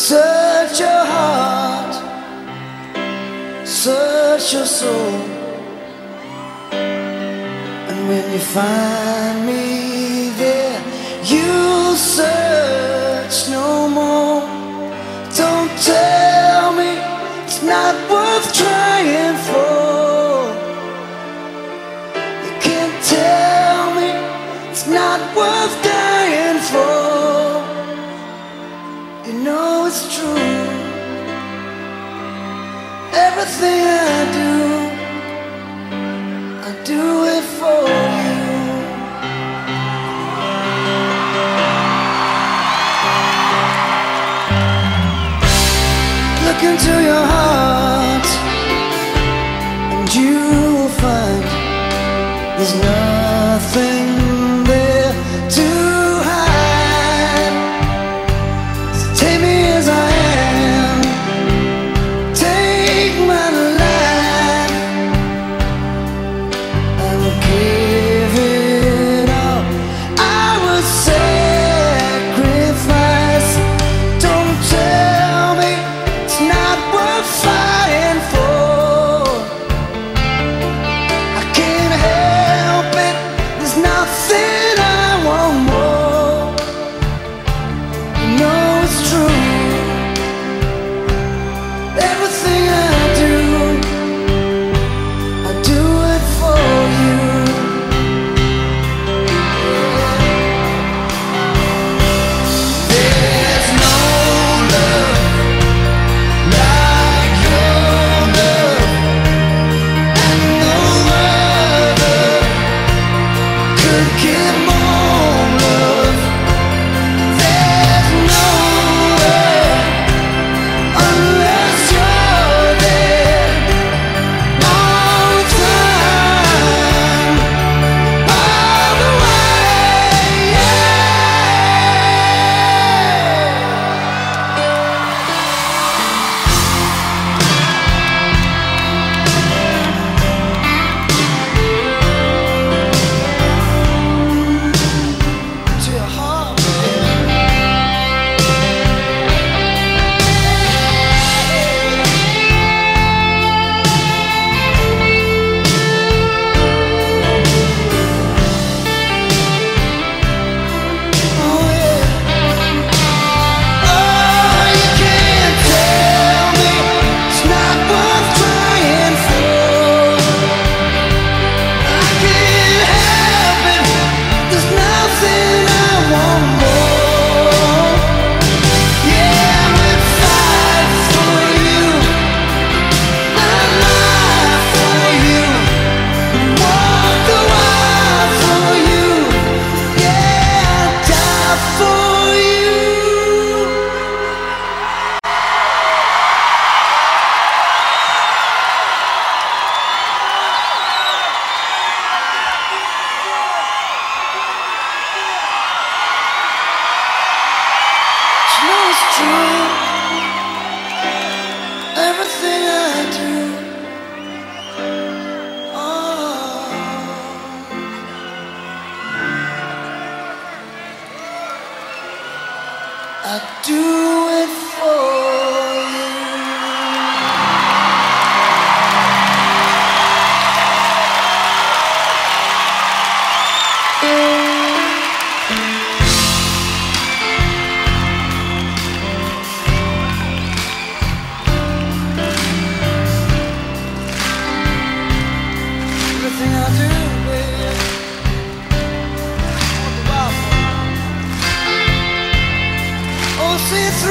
Search your heart, search your soul, and when you find no Everything I do. Oh. I do it for see through.